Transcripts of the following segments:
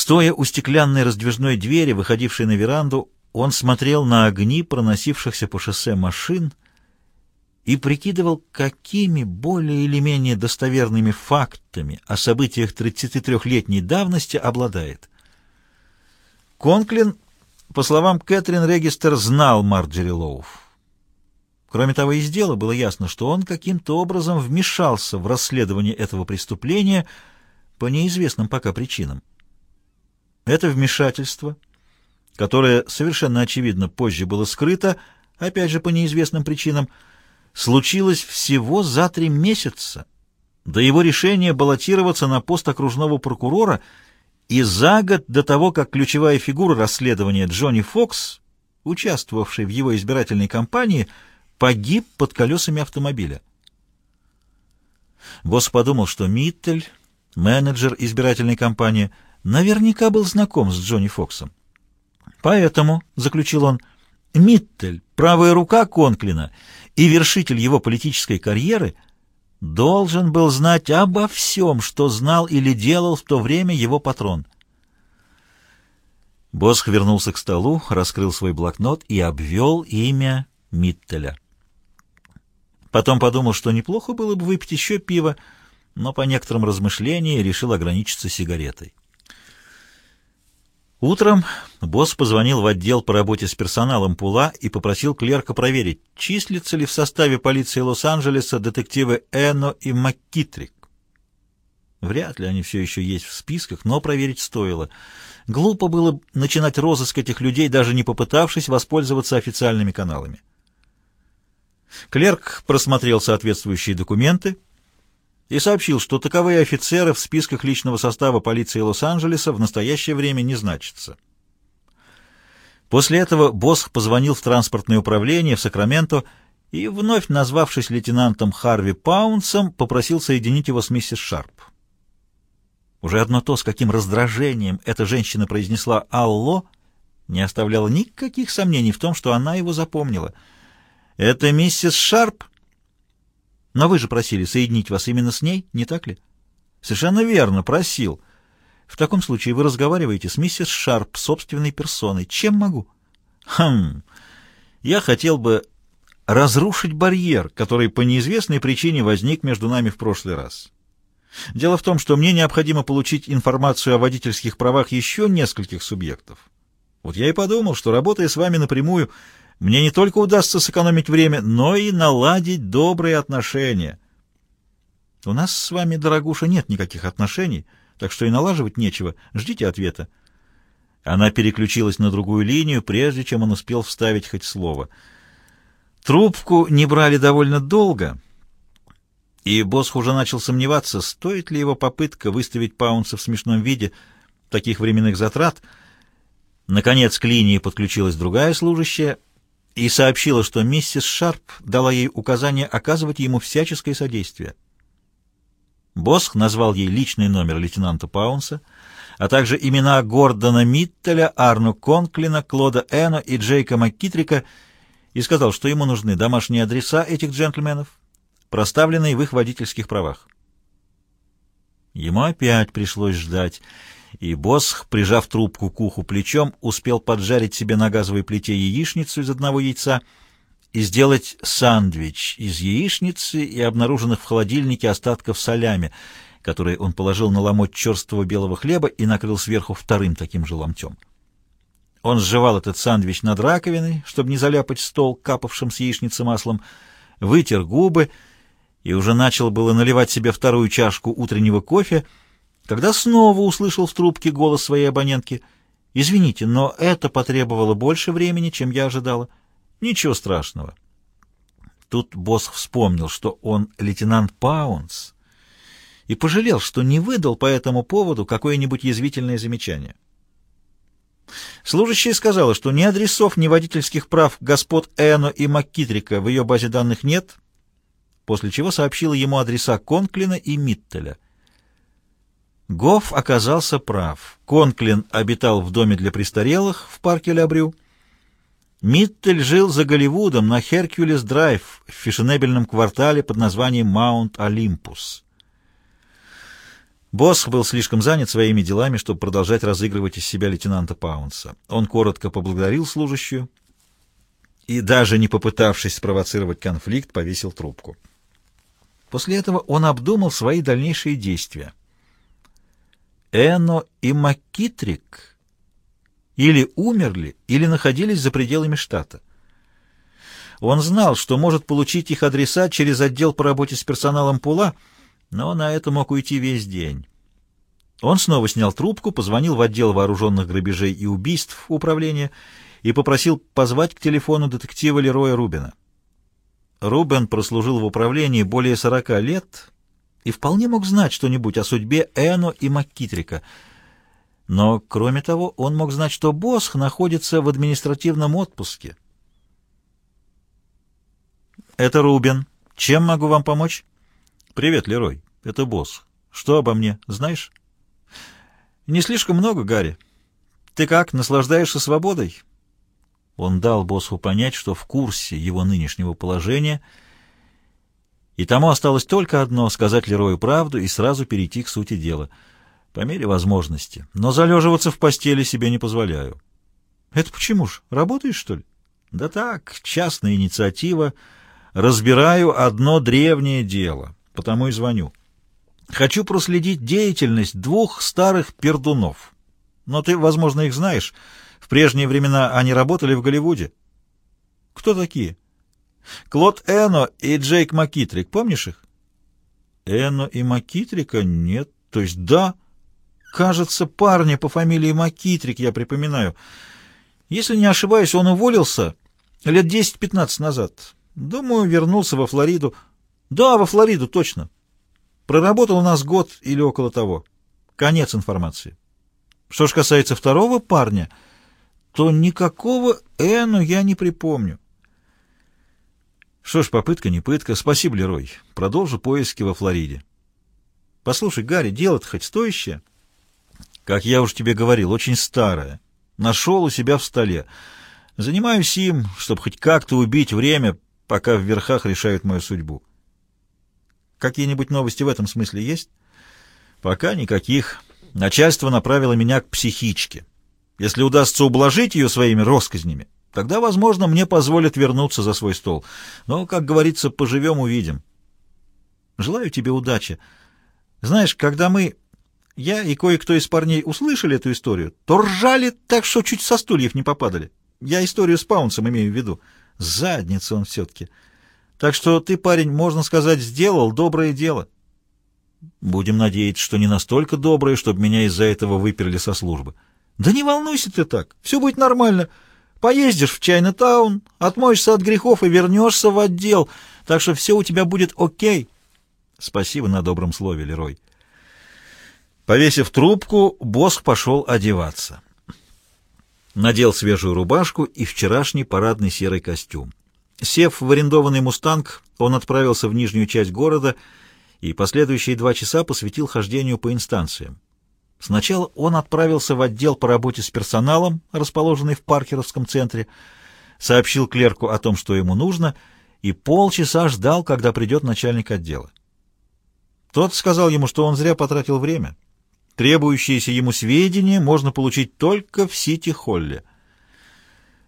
Стоя у стеклянной раздвижной двери, выходившей на веранду, он смотрел на огни проносившихся по шоссе машин и прикидывал, какими более или менее достоверными фактами о событиях 33-летней давности обладает. Конклин, по словам Кэтрин Регистер, знал Марджери Лоуф. Кроме того, из дела было ясно, что он каким-то образом вмешался в расследование этого преступления по неизвестным пока причинам. Это вмешательство, которое совершенно очевидно позже было скрыто, опять же по неизвестным причинам, случилось всего за три месяца до его решения баллотироваться на пост окружного прокурора и за год до того, как ключевая фигура расследования Джонни Фокс, участвовавший в его избирательной кампании, погиб под колесами автомобиля. Босс подумал, что Миттель, менеджер избирательной кампании, наверняка был знаком с Джонни Фоксом. Поэтому, — заключил он, — Миттель, правая рука Конклина и вершитель его политической карьеры, должен был знать обо всем, что знал или делал в то время его патрон. Босх вернулся к столу, раскрыл свой блокнот и обвел имя Миттеля. Потом подумал, что неплохо было бы выпить еще пиво, но по некоторым размышлениям решил ограничиться сигаретой. Утром босс позвонил в отдел по работе с персоналом Пула и попросил клерка проверить, числятся ли в составе полиции Лос-Анджелеса детективы Эно и МакКитрик. Вряд ли они все еще есть в списках, но проверить стоило. Глупо было начинать розыск этих людей, даже не попытавшись воспользоваться официальными каналами. Клерк просмотрел соответствующие документы и сообщил, что таковые офицеры в списках личного состава полиции Лос-Анджелеса в настоящее время не значатся. После этого Босх позвонил в транспортное управление в Сакраменто и, вновь назвавшись лейтенантом Харви Паунсом, попросил соединить его с миссис Шарп. Уже одно то, с каким раздражением эта женщина произнесла «Алло», не оставляло никаких сомнений в том, что она его запомнила. «Это миссис Шарп?» Но вы же просили соединить вас именно с ней, не так ли? Совершенно верно, просил. В таком случае вы разговариваете с миссис Шарп собственной персоной. Чем могу? Хм, я хотел бы разрушить барьер, который по неизвестной причине возник между нами в прошлый раз. Дело в том, что мне необходимо получить информацию о водительских правах еще нескольких субъектов. Вот я и подумал, что, работая с вами напрямую, мне не только удастся сэкономить время, но и наладить добрые отношения. У нас с вами, дорогуша, нет никаких отношений, так что и налаживать нечего. Ждите ответа. Она переключилась на другую линию, прежде чем он успел вставить хоть слово. Трубку не брали довольно долго, и босс уже начал сомневаться, стоит ли его попытка выставить Паунса в смешном виде таких временных затрат. Наконец к линии подключилась другая служащая — и сообщила, что миссис Шарп дала ей указание оказывать ему всяческое содействие. Босх назвал ей личный номер лейтенанта Паунса, а также имена Гордона Миттеля, Арну Конклина, Клода Эно и Джейка Маккитрика и сказал, что ему нужны домашние адреса этих джентльменов, проставленные в их водительских правах. Ему опять пришлось ждать, и Босх, прижав трубку к уху плечом, успел поджарить себе на газовой плите яичницу из одного яйца и сделать сандвич из яичницы и обнаруженных в холодильнике остатков солями, которые он положил на ломоть черствого белого хлеба и накрыл сверху вторым таким же ломтем. Он сживал этот сандвич над раковиной, чтобы не заляпать стол капавшим с яичницы маслом, вытер губы и уже начал было наливать себе вторую чашку утреннего кофе, когда снова услышал в трубке голос своей абонентки. «Извините, но это потребовало больше времени, чем я ожидала. Ничего страшного». Тут босс вспомнил, что он лейтенант Паунс, и пожалел, что не выдал по этому поводу какое-нибудь язвительное замечание. Служащая сказала, что ни адресов, ни водительских прав господ Эно и Маккитрика в ее базе данных нет, после чего сообщила ему адреса Конклина и Миттеля — Гофф оказался прав. Конклин обитал в доме для престарелых в парке Лябрю. Миттель жил за Голливудом на Херкулес-драйв в фешенебельном квартале под названием Маунт Олимпус. Босс был слишком занят своими делами, чтобы продолжать разыгрывать из себя лейтенанта Паунса. Он коротко поблагодарил служащую и, даже не попытавшись спровоцировать конфликт, повесил трубку. После этого он обдумал свои дальнейшие действия. Эно и Макитрик или умерли, или находились за пределами штата. Он знал, что может получить их адреса через отдел по работе с персоналом Пула, но на это мог уйти весь день. Он снова снял трубку, позвонил в отдел вооруженных грабежей и убийств управления и попросил позвать к телефону детектива Лероя Рубина. Рубен прослужил в управлении более 40 лет и вполне мог знать что-нибудь о судьбе Эно и Маккитрика. Но, кроме того, он мог знать, что Босх находится в административном отпуске. «Это Рубен. Чем могу вам помочь?» «Привет, Лерой. Это Босх. Что обо мне, знаешь?» «Не слишком много, Гарри. Ты как, наслаждаешься свободой?» Он дал боссу понять, что в курсе его нынешнего положения, и тому осталось только одно — сказать Лерою правду и сразу перейти к сути дела, по мере возможности. Но залеживаться в постели себе не позволяю. «Это почему ж? Работаешь, что ли?» «Да так, частная инициатива. Разбираю одно древнее дело, потому и звоню. Хочу проследить деятельность двух старых пердунов. Но ты, возможно, их знаешь». В прежние времена они работали в Голливуде. Кто такие? Клод Эно и Джейк Макитрик. Помнишь их? Эно и Макитрика? Нет. То есть да. Кажется, парня по фамилии Макитрик, я припоминаю. Если не ошибаюсь, он уволился лет 10-15 назад. Думаю, вернулся во Флориду. Да, во Флориду, точно. Проработал у нас год или около того. Конец информации. Что ж касается второго парня то никакого Эну я не припомню. Что ж, попытка не пытка. Спасибо, Лерой. Продолжу поиски во Флориде. Послушай, Гарри, дело-то хоть стоящее? Как я уж тебе говорил, очень старое. Нашел у себя в столе. Занимаюсь им, чтобы хоть как-то убить время, пока в верхах решают мою судьбу. Какие-нибудь новости в этом смысле есть? Пока никаких. Начальство направило меня к психичке. Если удастся ублажить ее своими росказнями, тогда, возможно, мне позволят вернуться за свой стол. Но, как говорится, поживем — увидим. Желаю тебе удачи. Знаешь, когда мы, я и кое-кто из парней услышали эту историю, то ржали так, что чуть со стульев не попадали. Я историю с Паунсом имею в виду. Задница он все-таки. Так что ты, парень, можно сказать, сделал доброе дело. Будем надеяться, что не настолько доброе, чтобы меня из-за этого выперли со службы. Да не волнуйся ты так, все будет нормально. Поездишь в Чайна-таун, отмоешься от грехов и вернешься в отдел, так что все у тебя будет окей. Спасибо на добром слове, Лерой. Повесив трубку, Босх пошел одеваться. Надел свежую рубашку и вчерашний парадный серый костюм. Сев в арендованный «Мустанг», он отправился в нижнюю часть города и последующие два часа посвятил хождению по инстанциям. Сначала он отправился в отдел по работе с персоналом, расположенный в Паркеровском центре, сообщил клерку о том, что ему нужно, и полчаса ждал, когда придет начальник отдела. Тот сказал ему, что он зря потратил время. Требующиеся ему сведения можно получить только в Сити-Холле.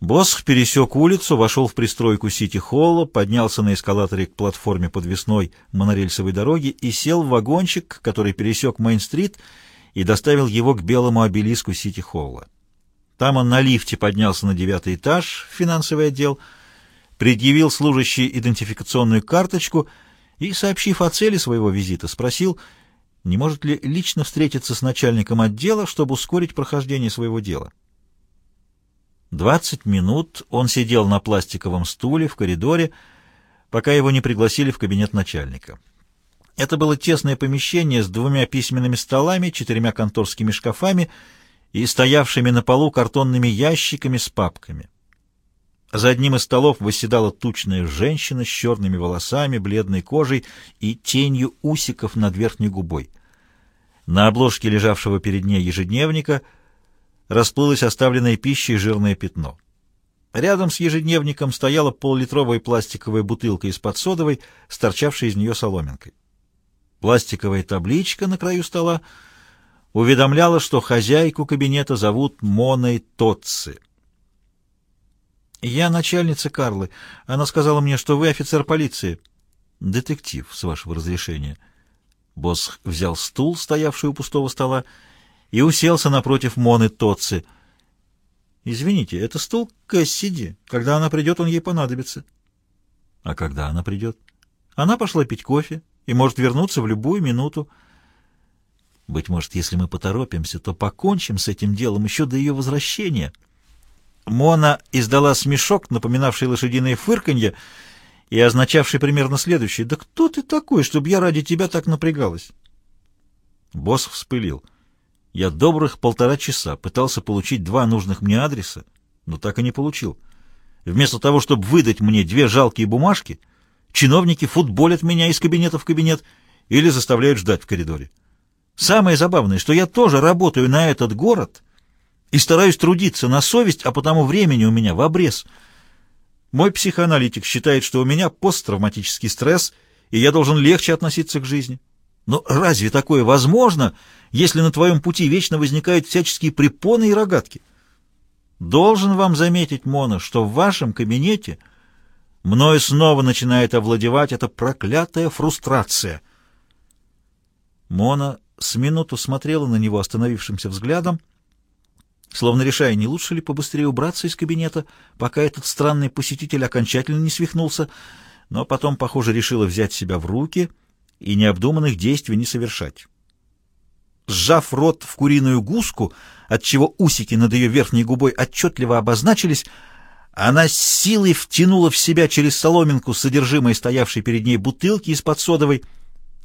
Босх пересек улицу, вошел в пристройку Сити-Холла, поднялся на эскалаторе к платформе подвесной монорельсовой дороги и сел в вагончик, который пересек Мейн-стрит и доставил его к белому обелиску Сити-Холла. Там он на лифте поднялся на девятый этаж, в финансовый отдел, предъявил служащий идентификационную карточку и, сообщив о цели своего визита, спросил, не может ли лично встретиться с начальником отдела, чтобы ускорить прохождение своего дела. Двадцать минут он сидел на пластиковом стуле в коридоре, пока его не пригласили в кабинет начальника. Это было тесное помещение с двумя письменными столами, четырьмя конторскими шкафами и стоявшими на полу картонными ящиками с папками. За одним из столов восседала тучная женщина с черными волосами, бледной кожей и тенью усиков над верхней губой. На обложке лежавшего перед ней ежедневника расплылось оставленное пищей жирное пятно. Рядом с ежедневником стояла поллитровая пластиковая бутылка из-под содовой, с торчавшей из нее соломинкой. Пластиковая табличка на краю стола уведомляла, что хозяйку кабинета зовут Моной Тотци. «Я начальница Карлы. Она сказала мне, что вы офицер полиции». «Детектив, с вашего разрешения». Босс взял стул, стоявший у пустого стола, и уселся напротив Моны Тотци. «Извините, это стул Кэссиди. Когда она придет, он ей понадобится». «А когда она придет?» «Она пошла пить кофе и может вернуться в любую минуту». «Быть может, если мы поторопимся, то покончим с этим делом еще до ее возвращения». Мона издала смешок, напоминавший лошадиное фырканье, и означавший примерно следующее. «Да кто ты такой, чтобы я ради тебя так напрягалась?» Босс вспылил. Я добрых полтора часа пытался получить два нужных мне адреса, но так и не получил. Вместо того, чтобы выдать мне две жалкие бумажки, чиновники футболят меня из кабинета в кабинет или заставляют ждать в коридоре. Самое забавное, что я тоже работаю на этот город и стараюсь трудиться на совесть, а потому времени у меня в обрез — мой психоаналитик считает, что у меня посттравматический стресс, и я должен легче относиться к жизни. Но разве такое возможно, если на твоем пути вечно возникают всяческие препоны и рогатки? Должен вам заметить, Мона, что в вашем кабинете мною снова начинает овладевать эта проклятая фрустрация. Мона с минуту смотрела на него остановившимся взглядом, словно решая, не лучше ли побыстрее убраться из кабинета, пока этот странный посетитель окончательно не свихнулся, но потом, похоже, решила взять себя в руки и необдуманных действий не совершать. Сжав рот в куриную гуску, отчего усики над ее верхней губой отчетливо обозначились, она с силой втянула в себя через соломинку содержимое стоявшей перед ней бутылки из-под содовой.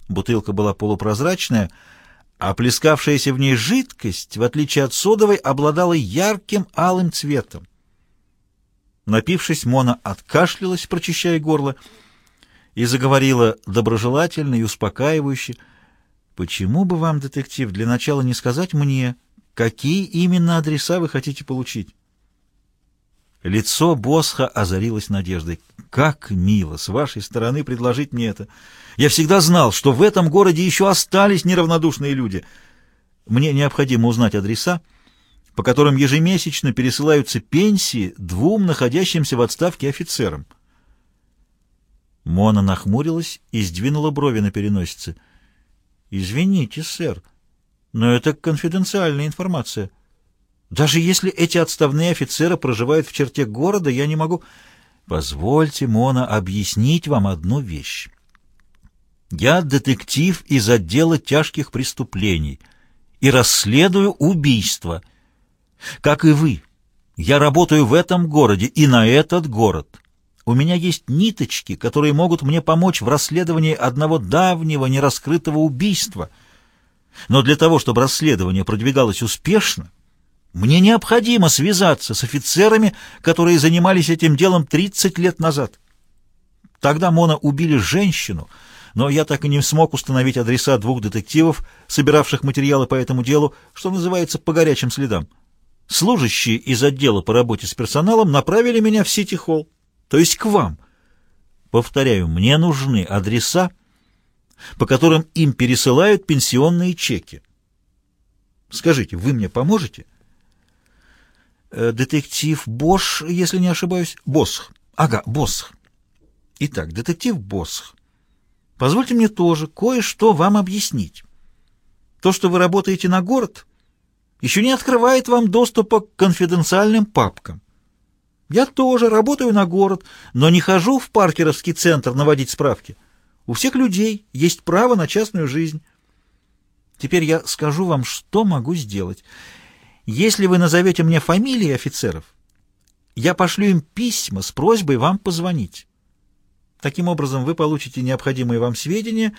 Бутылка была полупрозрачная — а плескавшаяся в ней жидкость, в отличие от содовой, обладала ярким алым цветом. Напившись, Мона откашлялась, прочищая горло, и заговорила доброжелательно и успокаивающе. «Почему бы вам, детектив, для начала не сказать мне, какие именно адреса вы хотите получить?» Лицо Босха озарилось надеждой. «Как мило с вашей стороны предложить мне это! Я всегда знал, что в этом городе еще остались неравнодушные люди. Мне необходимо узнать адреса, по которым ежемесячно пересылаются пенсии двум находящимся в отставке офицерам». Мона нахмурилась и сдвинула брови на переносице. «Извините, сэр, но это конфиденциальная информация». Даже если эти отставные офицеры проживают в черте города, я не могу... Позвольте, Мона, объяснить вам одну вещь. Я детектив из отдела тяжких преступлений и расследую убийства. Как и вы, я работаю в этом городе и на этот город. У меня есть ниточки, которые могут мне помочь в расследовании одного давнего нераскрытого убийства. Но для того, чтобы расследование продвигалось успешно, мне необходимо связаться с офицерами, которые занимались этим делом 30 лет назад. Тогда Мона убили женщину, но я так и не смог установить адреса двух детективов, собиравших материалы по этому делу, что называется, по горячим следам. Служащие из отдела по работе с персоналом направили меня в Сити-Холл, то есть к вам. Повторяю, мне нужны адреса, по которым им пересылают пенсионные чеки. Скажите, вы мне поможете? Э, детектив Бош, если не ошибаюсь. Босх. Ага, Босх. Итак, детектив Босх. Позвольте мне тоже кое-что вам объяснить. То, что вы работаете на город, еще не открывает вам доступа к конфиденциальным папкам. Я тоже работаю на город, но не хожу в паркеровский центр наводить справки. У всех людей есть право на частную жизнь. Теперь я скажу вам, что могу сделать. Если вы назовете мне фамилии офицеров, я пошлю им письма с просьбой вам позвонить. Таким образом, вы получите необходимые вам сведения,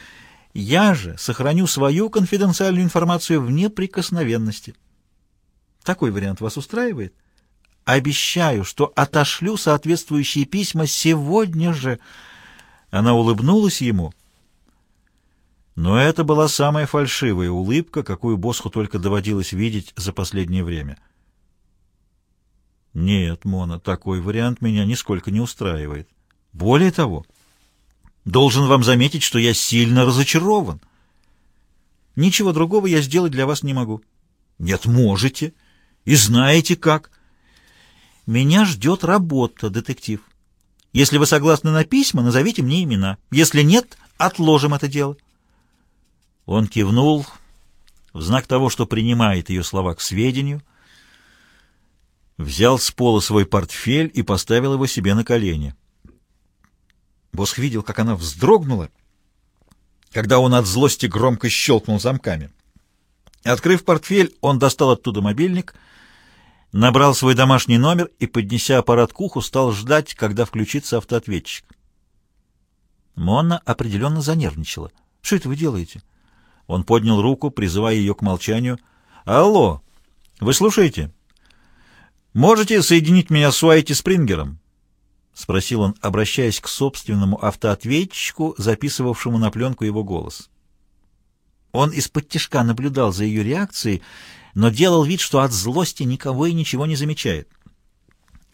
я же сохраню свою конфиденциальную информацию в неприкосновенности. Такой вариант вас устраивает? Обещаю, что отошлю соответствующие письма сегодня же. Она улыбнулась ему, но это была самая фальшивая улыбка, какую Босху только доводилось видеть за последнее время. «Нет, Мона, такой вариант меня нисколько не устраивает. Более того, должен вам заметить, что я сильно разочарован. Ничего другого я сделать для вас не могу. Нет, можете. И знаете как. Меня ждет работа, детектив. Если вы согласны на письма, назовите мне имена. Если нет, отложим это дело. Он кивнул в знак того, что принимает ее слова к сведению, взял с пола свой портфель и поставил его себе на колени. Босх видел, как она вздрогнула, когда он от злости громко щелкнул замками. Открыв портфель, он достал оттуда мобильник, набрал свой домашний номер и, поднеся аппарат к уху, стал ждать, когда включится автоответчик. Монна определенно занервничала. «Что это вы делаете?» Он поднял руку, призывая ее к молчанию. «Алло, вы слушаете? Можете соединить меня с Уайти Спрингером?» — спросил он, обращаясь к собственному автоответчику, записывавшему на пленку его голос. Он из-под тишка наблюдал за ее реакцией, но делал вид, что от злости никого и ничего не замечает.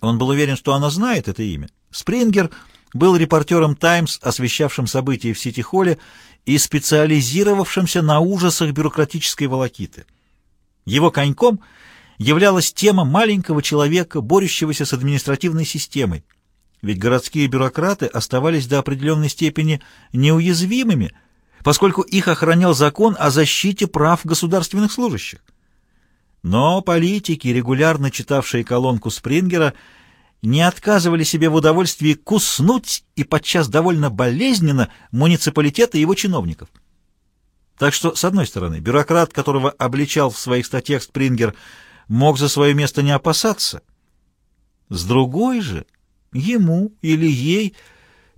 Он был уверен, что она знает это имя. Спрингер был репортером «Таймс», освещавшим события в Сити-Холле и специализировавшимся на ужасах бюрократической волокиты. Его коньком являлась тема маленького человека, борющегося с административной системой, ведь городские бюрократы оставались до определенной степени неуязвимыми, поскольку их охранял закон о защите прав государственных служащих. Но политики, регулярно читавшие колонку Спрингера, не отказывали себе в удовольствии куснуть и подчас довольно болезненно муниципалитета и его чиновников. Так что, с одной стороны, бюрократ, которого обличал в своих статьях Спрингер, мог за свое место не опасаться. С другой же... Ему или ей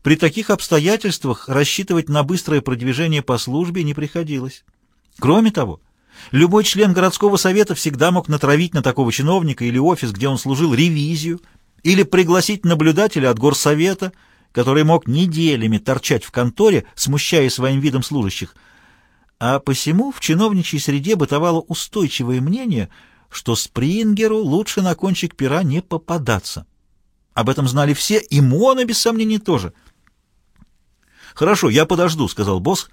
при таких обстоятельствах рассчитывать на быстрое продвижение по службе не приходилось. Кроме того, любой член городского совета всегда мог натравить на такого чиновника или офис, где он служил, ревизию, или пригласить наблюдателя от горсовета, который мог неделями торчать в конторе, смущая своим видом служащих. А посему в чиновничьей среде бытовало устойчивое мнение, что Спрингеру лучше на кончик пера не попадаться. Об этом знали все, и Мона, без сомнений, тоже. «Хорошо, я подожду», — сказал босс,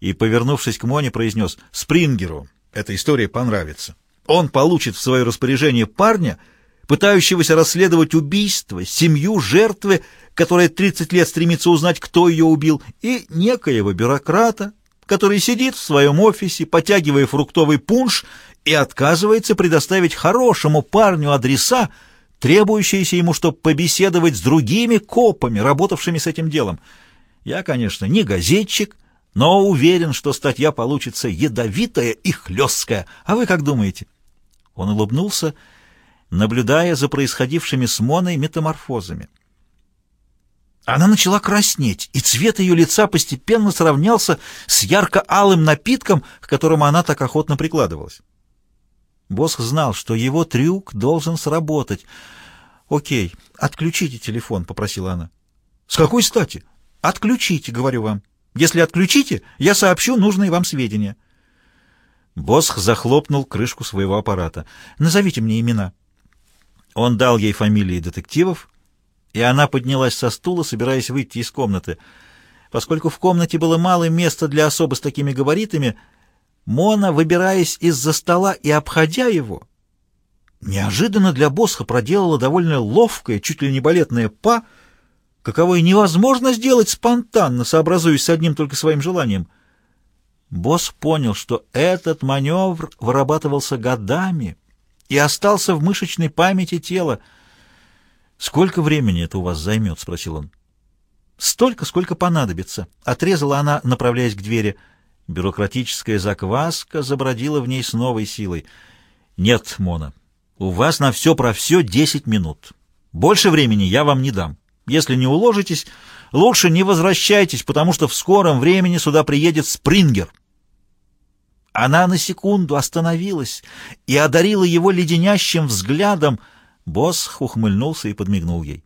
и, повернувшись к Моне, произнес, «Спрингеру эта история понравится. Он получит в свое распоряжение парня, пытающегося расследовать убийство, семью жертвы, которая 30 лет стремится узнать, кто ее убил, и некоего бюрократа, который сидит в своем офисе, потягивая фруктовый пунш и отказывается предоставить хорошему парню адреса, требующиеся ему, чтобы побеседовать с другими копами, работавшими с этим делом. Я, конечно, не газетчик, но уверен, что статья получится ядовитая и хлесткая. А вы как думаете?» Он улыбнулся, наблюдая за происходившими с Моной метаморфозами. Она начала краснеть, и цвет ее лица постепенно сравнялся с ярко-алым напитком, к которому она так охотно прикладывалась. Босх знал, что его трюк должен сработать. «Окей, отключите телефон», — попросила она. «С какой стати?» «Отключите, говорю вам. Если отключите, я сообщу нужные вам сведения». Босх захлопнул крышку своего аппарата. «Назовите мне имена». Он дал ей фамилии детективов, и она поднялась со стула, собираясь выйти из комнаты. Поскольку в комнате было мало места для особо с такими габаритами, Мона, выбираясь из-за стола и обходя его, неожиданно для Босха проделала довольно ловкое, чуть ли не балетное па, каковое невозможно сделать спонтанно, сообразуясь с одним только своим желанием. Босс понял, что этот маневр вырабатывался годами и остался в мышечной памяти тела. «Сколько времени это у вас займет?» — спросил он. «Столько, сколько понадобится», — отрезала она, направляясь к двери — Бюрократическая закваска забродила в ней с новой силой. «Нет, Мона, у вас на все про все десять минут. Больше времени я вам не дам. Если не уложитесь, лучше не возвращайтесь, потому что в скором времени сюда приедет Спрингер». Она на секунду остановилась и одарила его леденящим взглядом. Босс ухмыльнулся и подмигнул ей.